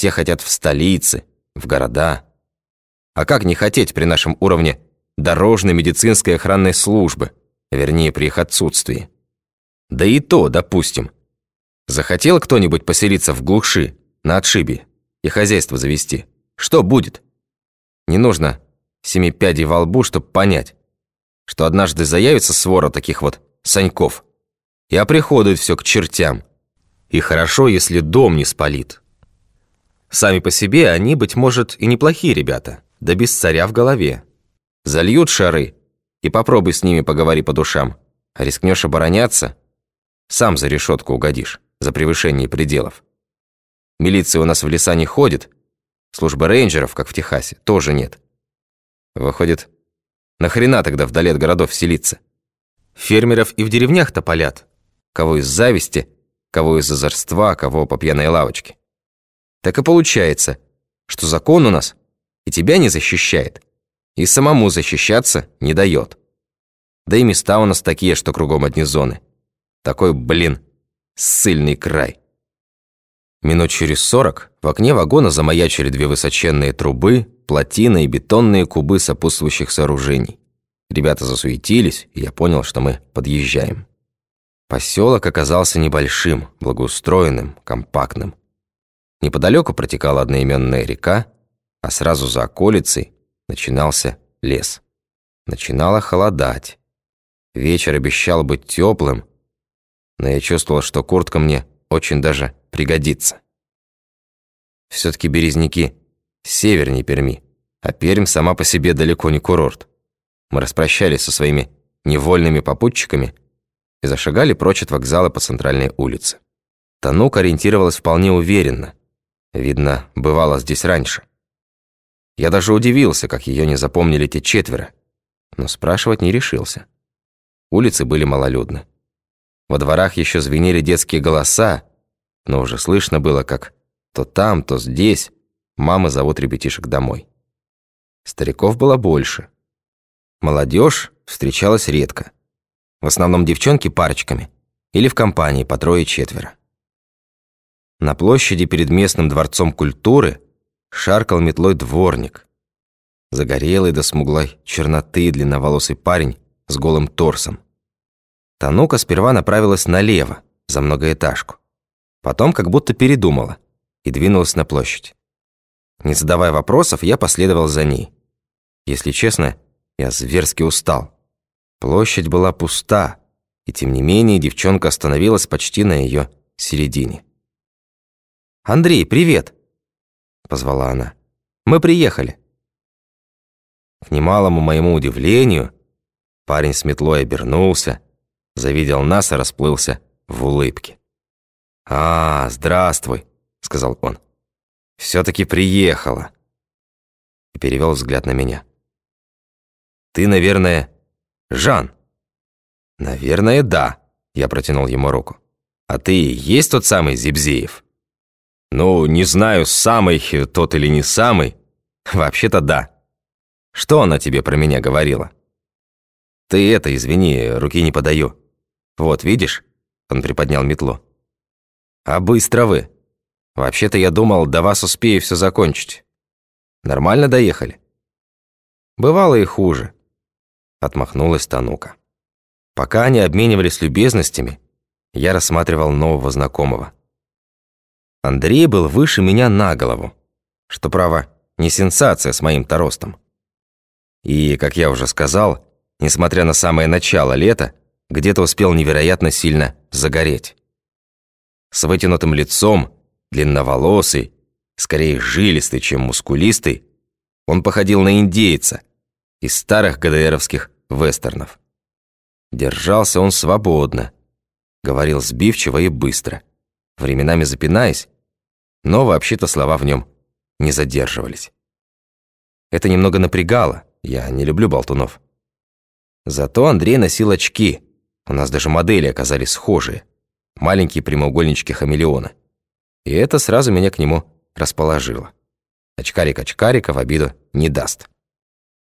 Все хотят в столицы, в города. А как не хотеть при нашем уровне дорожной медицинской охранной службы, вернее, при их отсутствии? Да и то, допустим. Захотел кто-нибудь поселиться в глуши, на отшибе, и хозяйство завести. Что будет? Не нужно семи пядей во лбу, чтобы понять, что однажды заявится свора таких вот саньков и оприходует все к чертям. И хорошо, если дом не спалит. Сами по себе они, быть может, и неплохие ребята, да без царя в голове. Зальют шары, и попробуй с ними поговори по душам. А рискнешь обороняться, сам за решетку угодишь, за превышение пределов. Милиция у нас в леса не ходит, службы рейнджеров, как в Техасе, тоже нет. Выходит, нахрена тогда вдали от городов селиться? Фермеров и в деревнях-то полят. Кого из зависти, кого из озорства, кого по пьяной лавочке. Так и получается, что закон у нас и тебя не защищает, и самому защищаться не дает. Да и места у нас такие, что кругом одни зоны. Такой, блин, ссыльный край. Минут через сорок в окне вагона замаячили две высоченные трубы, плотины и бетонные кубы сопутствующих сооружений. Ребята засуетились, и я понял, что мы подъезжаем. Поселок оказался небольшим, благоустроенным, компактным. Неподалеку протекала одноименная река, а сразу за околицей начинался лес. Начинало холодать. Вечер обещал быть теплым, но я чувствовал, что куртка мне очень даже пригодится. Все-таки березники севернее Перми, а Пермь сама по себе далеко не курорт. Мы распрощались со своими невольными попутчиками и зашагали прочь от вокзала по центральной улице. Танук ориентировалась вполне уверенно. Видно, бывало здесь раньше. Я даже удивился, как ее не запомнили те четверо, но спрашивать не решился. Улицы были малолюдны. Во дворах еще звенели детские голоса, но уже слышно было, как то там, то здесь мамы зовут ребятишек домой. Стариков было больше. Молодежь встречалась редко. В основном девчонки парочками или в компании по трое-четверо. На площади перед местным дворцом культуры шаркал метлой дворник. Загорелый до смуглой черноты длинноволосый парень с голым торсом. Танука сперва направилась налево, за многоэтажку. Потом как будто передумала и двинулась на площадь. Не задавая вопросов, я последовал за ней. Если честно, я зверски устал. Площадь была пуста, и тем не менее девчонка остановилась почти на ее середине. «Андрей, привет!» – позвала она. «Мы приехали!» К немалому моему удивлению, парень с метлой обернулся – завидел нас и расплылся в улыбке. «А, здравствуй», — сказал он. «Все-таки приехала». И перевел взгляд на меня. «Ты, наверное, Жан?» «Наверное, да», — я протянул ему руку. «А ты есть тот самый Зибзеев?» «Ну, не знаю, самый тот или не самый. Вообще-то да. Что она тебе про меня говорила?» «Ты это, извини, руки не подаю. Вот, видишь?» Он приподнял метлу. «А быстро вы. Вообще-то я думал, до вас успею все закончить. Нормально доехали?» «Бывало и хуже», — отмахнулась Танука. Пока они обменивались любезностями, я рассматривал нового знакомого. Андрей был выше меня на голову, что, право, не сенсация с моим-то ростом. И, как я уже сказал, несмотря на самое начало лета, где-то успел невероятно сильно загореть. С вытянутым лицом, длинноволосый, скорее жилистый, чем мускулистый, он походил на индейца из старых ГДРовских вестернов. Держался он свободно, говорил сбивчиво и быстро, временами запинаясь, но вообще-то слова в нем не задерживались. Это немного напрягало, я не люблю болтунов. Зато Андрей носил очки – у нас даже модели оказались схожие. Маленькие прямоугольнички хамелеона. И это сразу меня к нему расположило. Очкарик очкарика в обиду не даст.